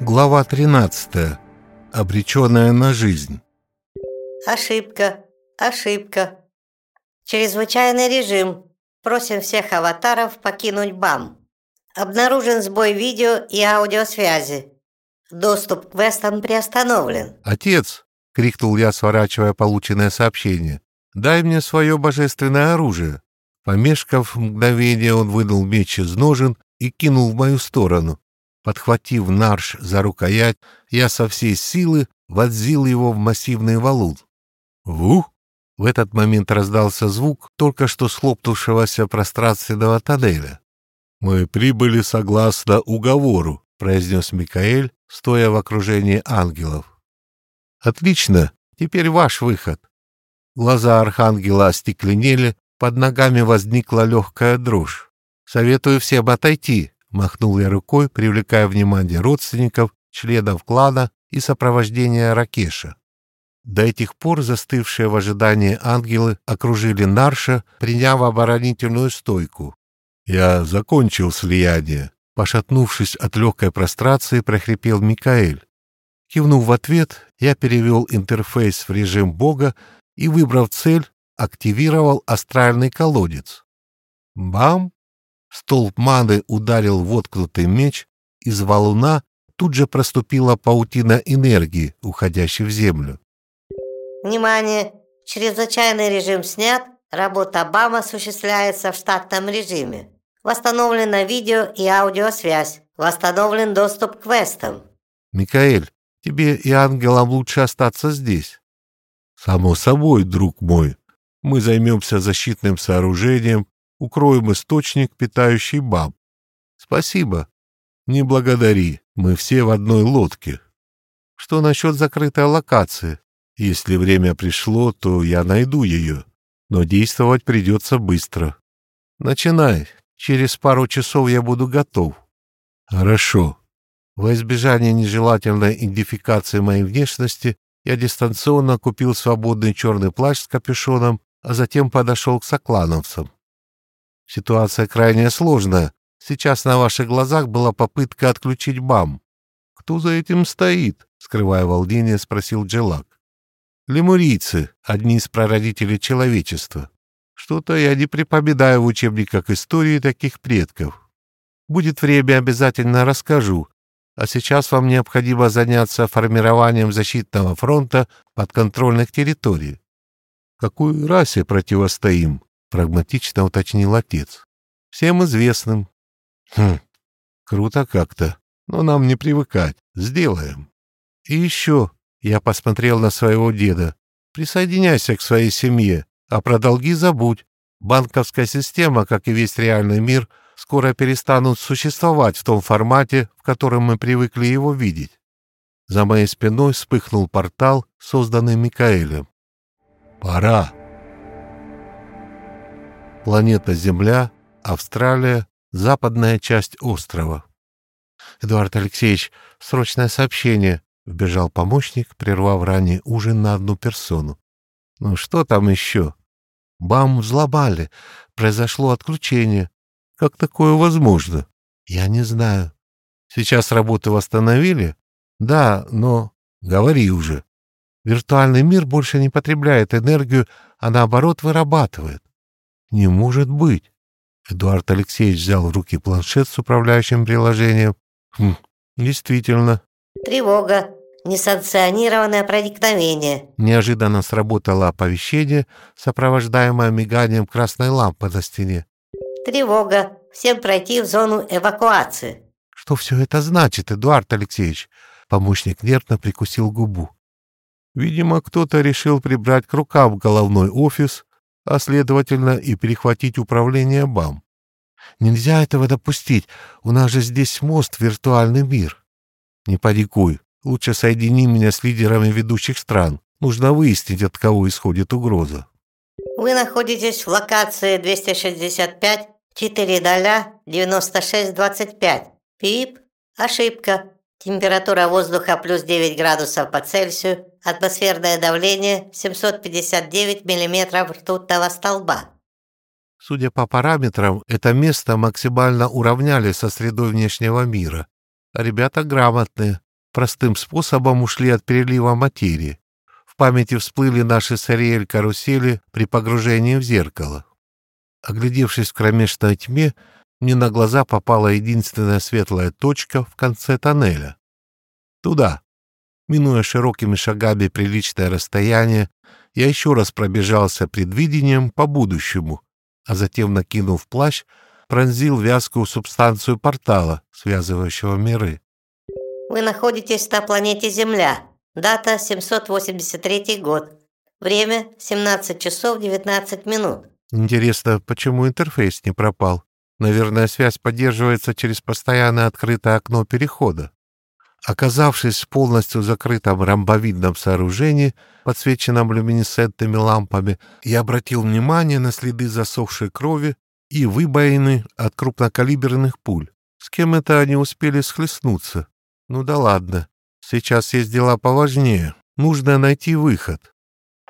Глава 13. Обреченная на жизнь. Ошибка, ошибка. Чрезвычайный режим. Просим всех аватаров покинуть БАМ. Обнаружен сбой видео и аудиосвязи. Доступ к квестам приостановлен. «Отец!» — крикнул я, сворачивая полученное сообщение. «Дай мне свое божественное оружие!» Помешкав мгновение, он вынул меч из ножен и кинул в мою сторону. Подхватив нарш за рукоять, я со всей силы вонзил его в массивный валун. Вух! В этот момент раздался звук только что схлопнувшегося пространственного тоннеля. «Мы прибыли согласно уговору», — произнес Микаэль, стоя в окружении ангелов. «Отлично, теперь ваш выход». Глаза архангела остекленели, под ногами возникла легкая дрожь. «Советую всем отойти», Махнул я рукой, привлекая внимание родственников, членов клана и сопровождения Ракеша. До этих пор застывшие в ожидании ангелы окружили Нарша, приняв оборонительную стойку. «Я закончил слияние», — пошатнувшись от легкой прострации, прохрипел Микаэль. Кивнув в ответ, я перевел интерфейс в режим бога и, выбрав цель, активировал астральный колодец. Бам! Столб маны ударил воткнутый меч, из валуна тут же проступила паутина энергии, уходящей в землю. Внимание! Чрезвычайный режим снят. Работа БАМ осуществляется в штатном режиме. Восстановлено видео и аудиосвязь. Восстановлен доступ к квестам. Микаэль, тебе и ангелам лучше остаться здесь. Само собой, друг мой. Мы займемся защитным сооружением укроем источник, питающий баб. Спасибо. Не благодари, мы все в одной лодке. Что насчет закрытой локации? Если время пришло, то я найду ее. Но действовать придется быстро. Начинай. Через пару часов я буду готов. Хорошо. Во избежание нежелательной идентификации моей внешности я дистанционно купил свободный черный плащ с капюшоном, а затем подошел к соклановцам. Ситуация крайне сложная. Сейчас на ваших глазах была попытка отключить БАМ. Кто за этим стоит? Скрывая волнение, спросил Джелак. Лемурийцы, одни из прародителей человечества. Что-то я не припоминаю в учебниках истории таких предков. Будет время, обязательно расскажу. А сейчас вам необходимо заняться формированием защитного фронта подконтрольных территорий. Какой расе противостоим? Прагматично уточнил отец. Всем известным. Хм, круто как-то, но нам не привыкать. Сделаем. И еще, я посмотрел на своего деда. Присоединяйся к своей семье, а про долги забудь. Банковская система, как и весь реальный мир, скоро перестанут существовать в том формате, в котором мы привыкли его видеть. За моей спиной вспыхнул портал, созданный Микаэлем. «Пора!» Планета Земля, Австралия, западная часть острова. «Эдуард Алексеевич, срочное сообщение!» — вбежал помощник, прервав ранний ужин на одну персону. «Ну что там еще?» «Бам взломали. Произошло отключение. Как такое возможно?» «Я не знаю». «Сейчас работы восстановили?» «Да, но...» «Говори уже». «Виртуальный мир больше не потребляет энергию, а наоборот вырабатывает. Не может быть. Эдуард Алексеевич взял в руки планшет с управляющим приложением. Хм, действительно. Тревога. Несанкционированное проникновение. Неожиданно сработало оповещение, сопровождаемое миганием красной лампы на стене. Тревога. Всем пройти в зону эвакуации. Что все это значит, Эдуард Алексеевич? Помощник нервно прикусил губу. Видимо, кто-то решил прибрать к рукам головной офис, а следовательно и перехватить управление БАМ. Нельзя этого допустить, у нас же здесь мост в виртуальный мир. Не паникуй, лучше соедини меня с лидерами ведущих стран. Нужно выяснить, от кого исходит угроза. Вы находитесь в локации 265 4 96 25. Пип, ошибка. Температура воздуха плюс 9 градусов по Цельсию, атмосферное давление 759 миллиметров ртутного столба. Судя по параметрам, это место максимально уравняли со средой внешнего мира. А ребята грамотные, простым способом ушли от перелива материи. В памяти всплыли наши с карусели при погружении в зеркало. Оглядевшись в кромешной тьме, мне на глаза попала единственная светлая точка в конце тоннеля. Туда. Минуя широкими шагами приличное расстояние, я еще раз пробежался предвидением по будущему, а затем, накинув плащ, пронзил вязкую субстанцию портала, связывающего миры. Вы находитесь на планете Земля. Дата 783 год. Время 17 часов 19 минут. Интересно, почему интерфейс не пропал? Наверное, связь поддерживается через постоянно открытое окно перехода. Оказавшись в полностью закрытом ромбовидном сооружении, подсвеченном люминесцентными лампами, я обратил внимание на следы засохшей крови и выбоины от крупнокалиберных пуль. С кем это они успели схлестнуться? Ну да ладно, сейчас есть дела поважнее. Нужно найти выход.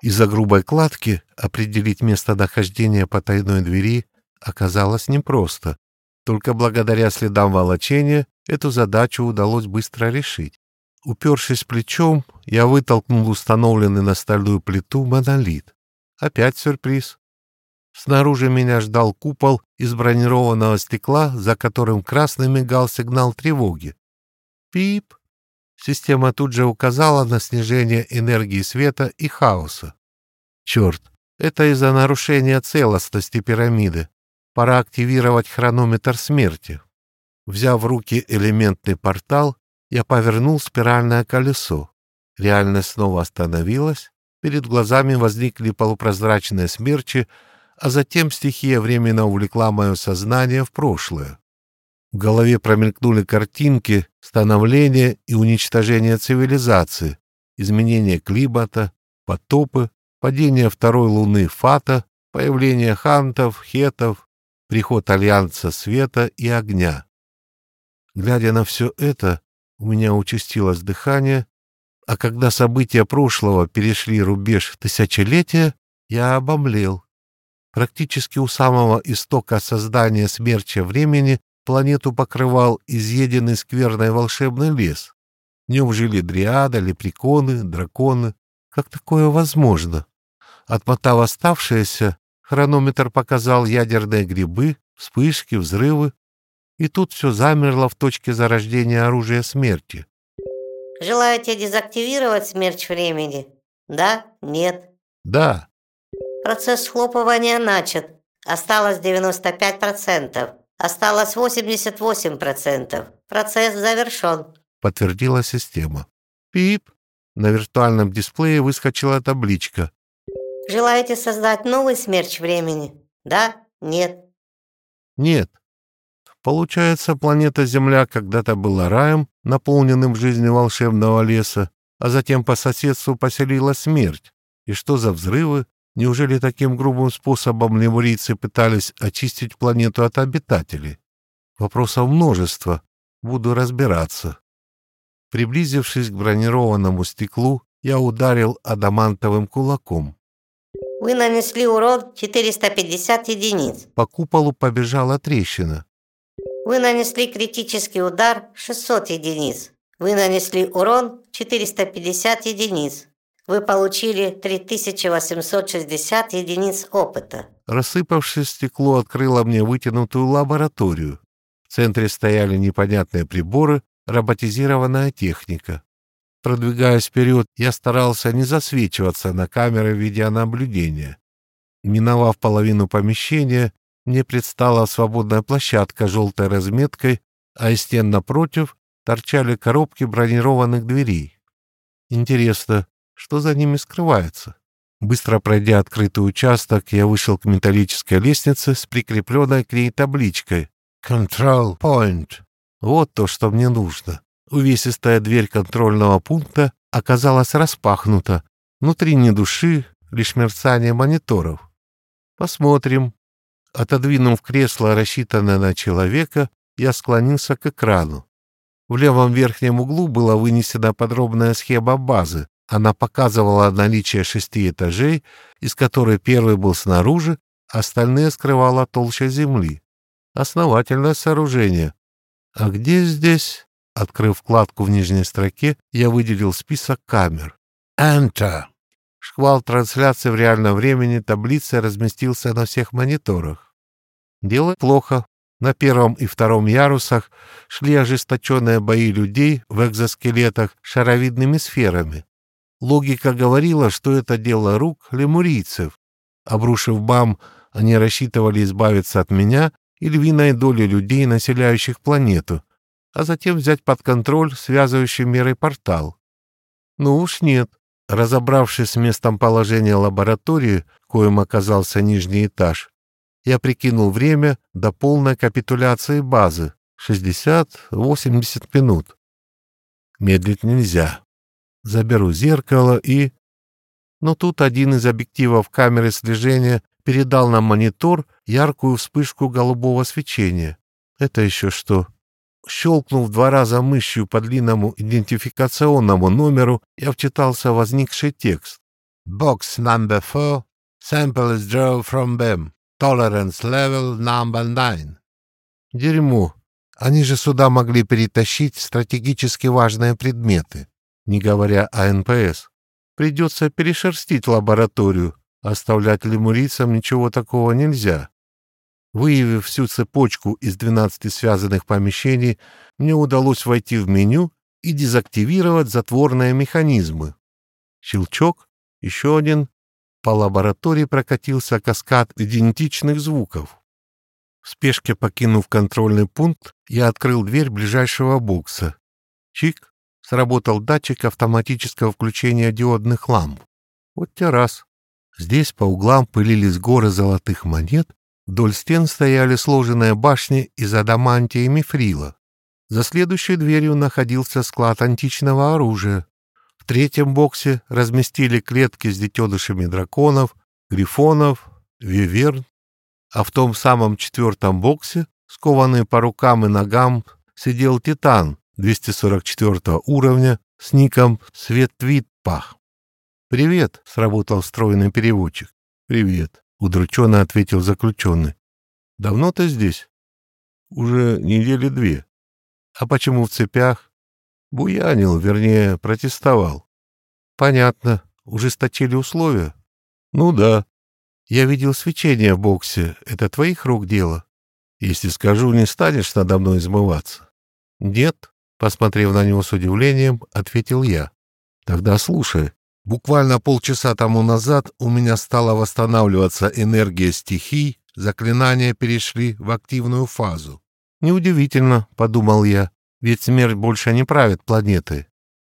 Из-за грубой кладки определить местонахождение потайной двери оказалось непросто. Только благодаря следам волочения эту задачу удалось быстро решить. Упершись плечом, я вытолкнул установленный на стальную плиту монолит. Опять сюрприз. Снаружи меня ждал купол из бронированного стекла, за которым красный мигал сигнал тревоги. Пип! Система тут же указала на снижение энергии света и хаоса. Черт, это из-за нарушения целостности пирамиды. Пора активировать хронометр смерти. Взяв в руки элементный портал, я повернул спиральное колесо. Реальность снова остановилась, перед глазами возникли полупрозрачные смерчи, а затем стихия временно увлекла мое сознание в прошлое. В голове промелькнули картинки становления и уничтожения цивилизации, изменения климата, потопы, падение второй луны Фата, появление хантов, хетов, приход Альянса Света и Огня. Глядя на все это, у меня участилось дыхание, а когда события прошлого перешли рубеж тысячелетия, я обомлел. Практически у самого истока создания смерча времени планету покрывал изъеденный скверной волшебный лес. В нем жили дриады, лепреконы, драконы. Как такое возможно? Отмотав оставшееся, хронометр показал ядерные грибы, вспышки, взрывы. И тут все замерло в точке зарождения оружия смерти. Желаете дезактивировать смерть времени? Да? Нет? Да. Процесс схлопывания начат. Осталось 95%. Осталось 88%. Процесс завершен. Подтвердила система. Пип. На виртуальном дисплее выскочила табличка. Желаете создать новый смерч времени? Да? Нет? Нет. Получается, планета Земля когда-то была раем, наполненным жизнью волшебного леса, а затем по соседству поселила смерть. И что за взрывы? Неужели таким грубым способом лемурийцы пытались очистить планету от обитателей? Вопросов множество. Буду разбираться. Приблизившись к бронированному стеклу, я ударил адамантовым кулаком. Вы нанесли урон 450 единиц. По куполу побежала трещина. Вы нанесли критический удар 600 единиц. Вы нанесли урон 450 единиц. Вы получили 3860 единиц опыта. Рассыпавшись стекло открыло мне вытянутую лабораторию. В центре стояли непонятные приборы, роботизированная техника. Продвигаясь вперед, я старался не засвечиваться на камеры видеонаблюдения. Миновав половину помещения, мне предстала свободная площадка с желтой разметкой, а из стен напротив торчали коробки бронированных дверей. Интересно, что за ними скрывается? Быстро пройдя открытый участок, я вышел к металлической лестнице с прикрепленной к ней табличкой «Control Point». Вот то, что мне нужно. Увесистая дверь контрольного пункта оказалась распахнута. Внутри ни души, лишь мерцание мониторов. Посмотрим. Отодвинув кресло, рассчитанное на человека, я склонился к экрану. В левом верхнем углу была вынесена подробная схема базы. Она показывала наличие шести этажей, из которых первый был снаружи, остальные скрывала толща земли. Основательное сооружение. А где здесь? Открыв вкладку в нижней строке, я выделил список камер. Enter. Шквал трансляции в реальном времени таблицей разместился на всех мониторах. Дело плохо. На первом и втором ярусах шли ожесточенные бои людей в экзоскелетах шаровидными сферами. Логика говорила, что это дело рук лемурийцев. Обрушив бам, они рассчитывали избавиться от меня и львиной доли людей, населяющих планету, а затем взять под контроль связывающий мерой портал. Ну уж нет. Разобравшись с местом положения лаборатории, коим оказался нижний этаж, я прикинул время до полной капитуляции базы — 60-80 минут. Медлить нельзя. Заберу зеркало и... Но тут один из объективов камеры слежения передал на монитор яркую вспышку голубого свечения. Это еще что? Щелкнув два раза мышью по длинному идентификационному номеру, я вчитался в возникший текст. «Box number four. Sample is drawn from BEM. Tolerance level number nine». Дерьмо. Они же сюда могли перетащить стратегически важные предметы, не говоря о НПС. Придется перешерстить лабораторию. Оставлять лемурийцам ничего такого нельзя. Выявив всю цепочку из 12 связанных помещений, мне удалось войти в меню и дезактивировать затворные механизмы. Щелчок, еще один. По лаборатории прокатился каскад идентичных звуков. В спешке покинув контрольный пункт, я открыл дверь ближайшего бокса. Чик, сработал датчик автоматического включения диодных ламп. Вот те раз. Здесь по углам пылились горы золотых монет, Вдоль стен стояли сложенные башни из адамантия и мифрила. За следующей дверью находился склад античного оружия. В третьем боксе разместили клетки с детенышами драконов, грифонов, виверн, а в том самом четвертом боксе, скованный по рукам и ногам, сидел Титан 244 уровня с ником Светвитпах. «Привет!» — сработал встроенный переводчик. «Привет!» Удрученно ответил заключенный. Давно ты здесь? Уже недели две. А почему в цепях? Буянил, вернее, протестовал. Понятно. Ужесточили условия? Ну да. Я видел свечение в боксе. Это твоих рук дело? Если скажу, не станешь надо мной измываться? Нет, посмотрев на него с удивлением, ответил я. Тогда слушай. Буквально полчаса тому назад у меня стала восстанавливаться энергия стихий, заклинания перешли в активную фазу. «Неудивительно», — подумал я, — «ведь смерть больше не правит планетой».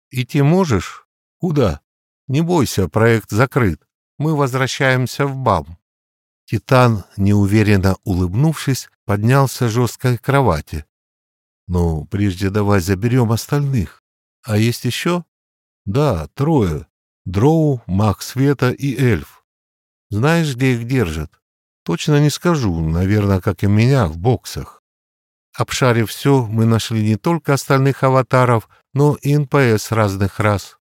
«Идти можешь?» «Куда?» «Не бойся, проект закрыт. Мы возвращаемся в БАМ». Титан, неуверенно улыбнувшись, поднялся с жесткой кровати. «Ну, прежде давай заберем остальных. А есть еще?» «Да, трое. Дроу, маг света и эльф. Знаешь, где их держат? Точно не скажу, наверное, как и меня, в боксах. Обшарив все, мы нашли не только остальных аватаров, но и НПС разных рас.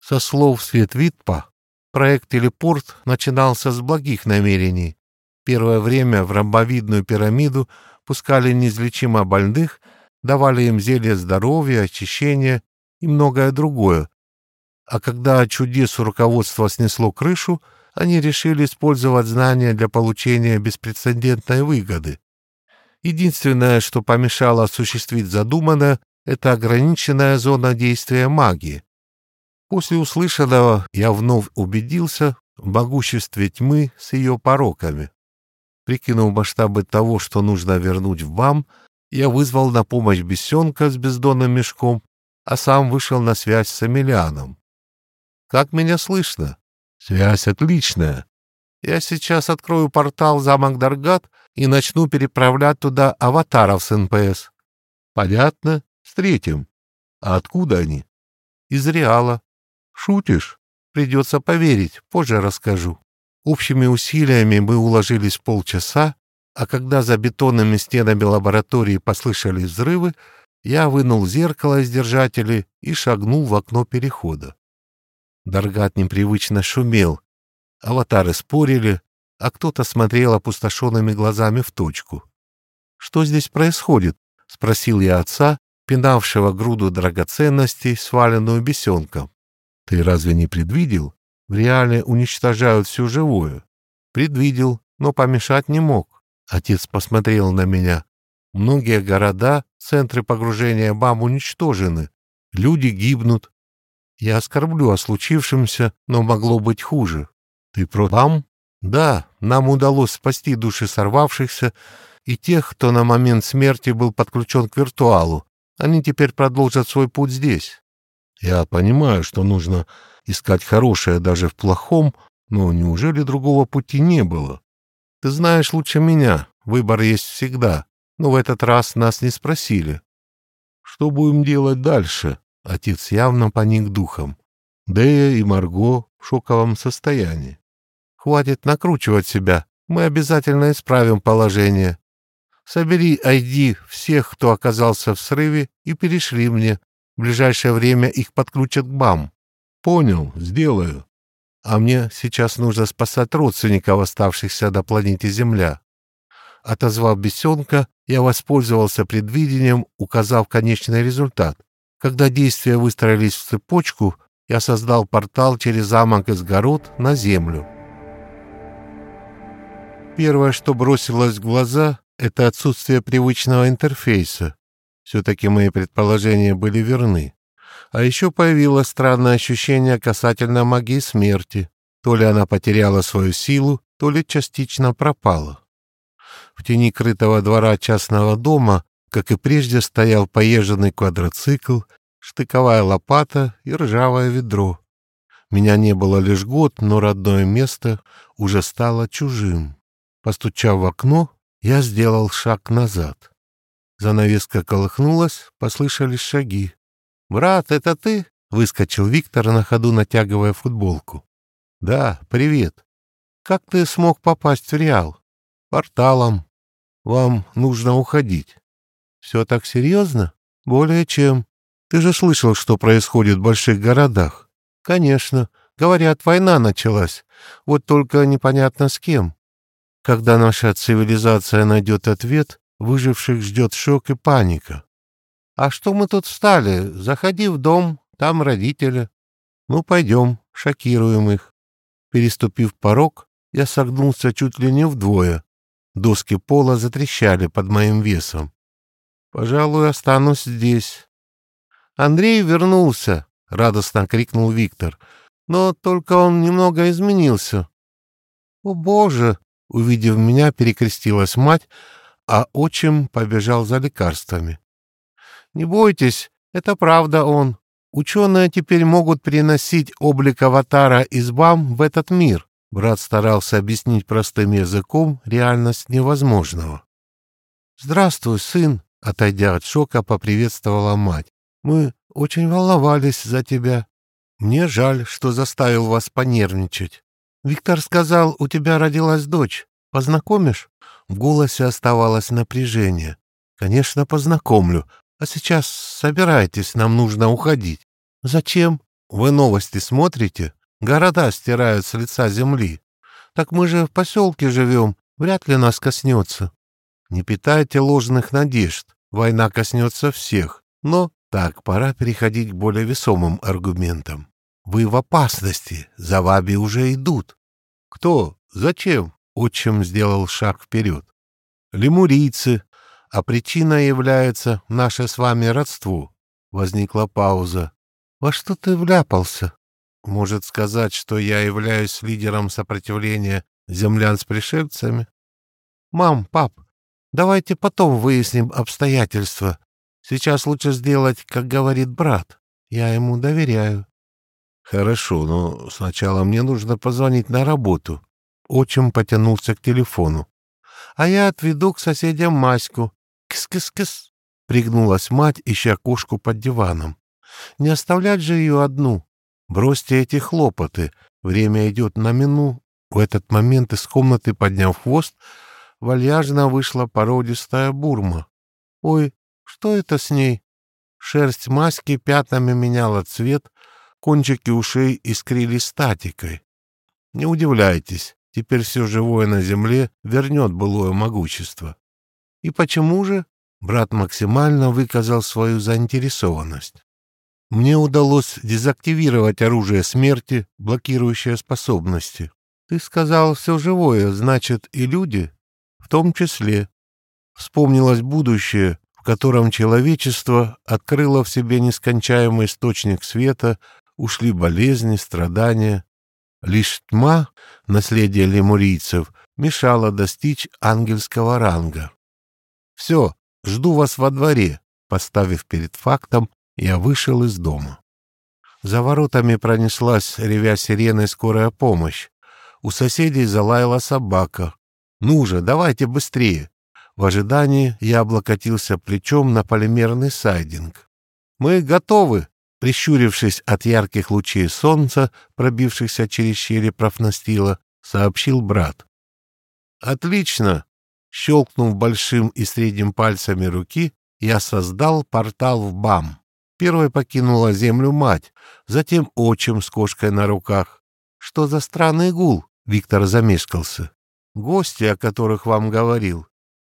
Со слов Свет Витпа, проект «Телепорт» начинался с благих намерений. Первое время в ромбовидную пирамиду пускали неизлечимо больных, давали им зелье здоровья, очищения и многое другое, а когда чудесу руководства снесло крышу, они решили использовать знания для получения беспрецедентной выгоды. Единственное, что помешало осуществить задуманное, это ограниченная зона действия магии. После услышанного я вновь убедился в могуществе тьмы с ее пороками. Прикинув масштабы того, что нужно вернуть в БАМ, я вызвал на помощь бесенка с бездонным мешком, а сам вышел на связь с Эмилианом. Как меня слышно? Связь отличная. Я сейчас открою портал в замок Даргат и начну переправлять туда аватаров с НПС. Понятно? Встретим. А откуда они? Из Реала. Шутишь? Придется поверить, позже расскажу. Общими усилиями мы уложились в полчаса, а когда за бетонными стенами лаборатории послышались взрывы, я вынул зеркало из держателей и шагнул в окно перехода. Даргат непривычно шумел. Аватары спорили, а кто-то смотрел опустошенными глазами в точку. «Что здесь происходит?» — спросил я отца, пинавшего груду драгоценностей, сваленную бесенком. Ты разве не предвидел? В реале уничтожают все живое. Предвидел, но помешать не мог. Отец посмотрел на меня. Многие города, центры погружения бам уничтожены. Люди гибнут. Я оскорблю о случившемся, но могло быть хуже. Ты про бам? Да, нам удалось спасти души сорвавшихся и тех, кто на момент смерти был подключен к виртуалу. Они теперь продолжат свой путь здесь. Я понимаю, что нужно искать хорошее даже в плохом, но неужели другого пути не было? Ты знаешь лучше меня, выбор есть всегда, но в этот раз нас не спросили. Что будем делать дальше? Отец явно поник духом. Дея и Марго в шоковом состоянии. Хватит накручивать себя, мы обязательно исправим положение. Собери ID всех, кто оказался в срыве, и перешли мне. В ближайшее время их подключат к БАМ. Понял, сделаю. А мне сейчас нужно спасать родственников, оставшихся на планете Земля. Отозвав бесенка, я воспользовался предвидением, указав конечный результат. Когда действия выстроились в цепочку, я создал портал через замок из город на Землю. Первое, что бросилось в глаза, это отсутствие привычного интерфейса. Все-таки мои предположения были верны. А еще появилось странное ощущение касательно магии смерти. То ли она потеряла свою силу, то ли частично пропала. В тени крытого двора частного дома, как и прежде, стоял поезженный квадроцикл, штыковая лопата и ржавое ведро. Меня не было лишь год, но родное место уже стало чужим. Постучав в окно, я сделал шаг назад. Занавеска колыхнулась, послышались шаги. «Брат, это ты?» — выскочил Виктор на ходу, натягивая футболку. «Да, привет. Как ты смог попасть в Реал?» «Порталом. Вам нужно уходить». «Все так серьезно?» «Более чем. Ты же слышал, что происходит в больших городах?» «Конечно. Говорят, война началась. Вот только непонятно с кем. Когда наша цивилизация найдет ответ, выживших ждет шок и паника. «А что мы тут встали? Заходи в дом, там родители». «Ну, пойдем, шокируем их». Переступив порог, я согнулся чуть ли не вдвое. Доски пола затрещали под моим весом. «Пожалуй, останусь здесь». «Андрей вернулся!» — радостно крикнул Виктор. «Но только он немного изменился». «О, Боже!» — увидев меня, перекрестилась мать, а отчим побежал за лекарствами. «Не бойтесь, это правда он. Ученые теперь могут переносить облик аватара из БАМ в этот мир». Брат старался объяснить простым языком реальность невозможного. «Здравствуй, сын!» — отойдя от шока, поприветствовала мать. «Мы очень волновались за тебя. Мне жаль, что заставил вас понервничать. Виктор сказал, у тебя родилась дочь. Познакомишь?» В голосе оставалось напряжение. «Конечно, познакомлю. А сейчас собирайтесь, нам нужно уходить». «Зачем? Вы новости смотрите? Города стирают с лица земли. Так мы же в поселке живем, вряд ли нас коснется. Не питайте ложных надежд, война коснется всех. Но так, пора переходить к более весомым аргументам. Вы в опасности, за вами уже идут. Кто? Зачем? Отчим сделал шаг вперед. «Лемурийцы, а причина является наше с вами родство». Возникла пауза. «Во что ты вляпался?» «Может сказать, что я являюсь лидером сопротивления землян с пришельцами?» «Мам, пап, давайте потом выясним обстоятельства. Сейчас лучше сделать, как говорит брат. Я ему доверяю». «Хорошо, но сначала мне нужно позвонить на работу. Отчим потянулся к телефону. «А я отведу к соседям Маську. Кс-кс-кс!» Пригнулась мать, ища кошку под диваном. «Не оставлять же ее одну. Бросьте эти хлопоты. Время идет на мину». В этот момент из комнаты, подняв хвост, вальяжно вышла породистая бурма. «Ой, что это с ней?» Шерсть маски пятнами меняла цвет, кончики ушей искрили статикой. Не удивляйтесь, Теперь все живое на земле вернет былое могущество. И почему же? Брат максимально выказал свою заинтересованность. Мне удалось дезактивировать оружие смерти, блокирующее способности. Ты сказал, все живое, значит, и люди? В том числе. Вспомнилось будущее, в котором человечество открыло в себе нескончаемый источник света, ушли болезни, страдания. Лишь тьма, наследие лемурийцев, мешала достичь ангельского ранга. «Все, жду вас во дворе», поставив перед фактом, я вышел из дома. За воротами пронеслась, ревя сиреной, скорая помощь. У соседей залаяла собака. «Ну же, давайте быстрее!» В ожидании я облокотился плечом на полимерный сайдинг. «Мы готовы!» Прищурившись от ярких лучей солнца, пробившихся через щели профнастила, сообщил брат. «Отлично!» Щелкнув большим и средним пальцами руки, я создал портал в БАМ. Первой покинула землю мать, затем отчим с кошкой на руках. Что за странный гул? Виктор замешкался. Гости, о которых вам говорил.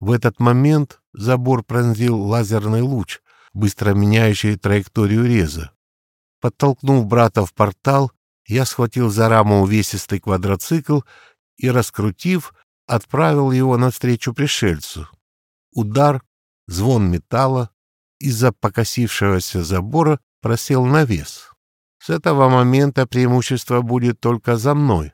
В этот момент забор пронзил лазерный луч, быстро меняющий траекторию реза. Подтолкнув брата в портал, я схватил за раму увесистый квадроцикл и, раскрутив, отправил его навстречу пришельцу. Удар, звон металла, из-за покосившегося забора просел навес. С этого момента преимущество будет только за мной.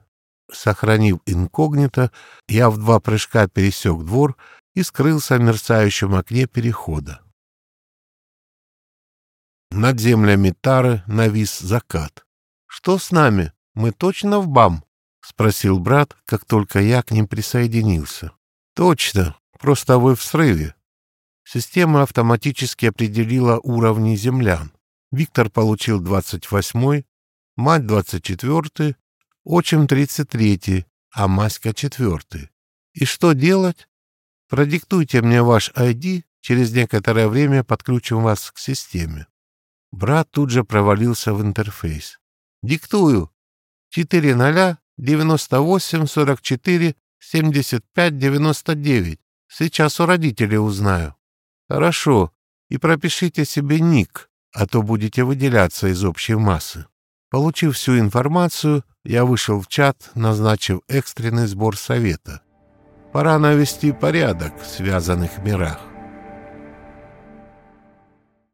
Сохранив инкогнито, я в два прыжка пересек двор и скрылся в мерцающем окне перехода. Над землями Тары навис закат. «Что с нами? Мы точно в БАМ?» — спросил брат, как только я к ним присоединился. «Точно, просто вы в срыве. Система автоматически определила уровни землян. Виктор получил 28-й, мать 24-й, отчим 33-й, а Маська 4-й. И что делать? Продиктуйте мне ваш ID, через некоторое время подключим вас к системе. Брат тут же провалился в интерфейс. Диктую. 4 98 44 75 99. Сейчас у родителей узнаю. Хорошо, и пропишите себе ник, а то будете выделяться из общей массы. Получив всю информацию, я вышел в чат, назначив экстренный сбор совета. Пора навести порядок в связанных мирах.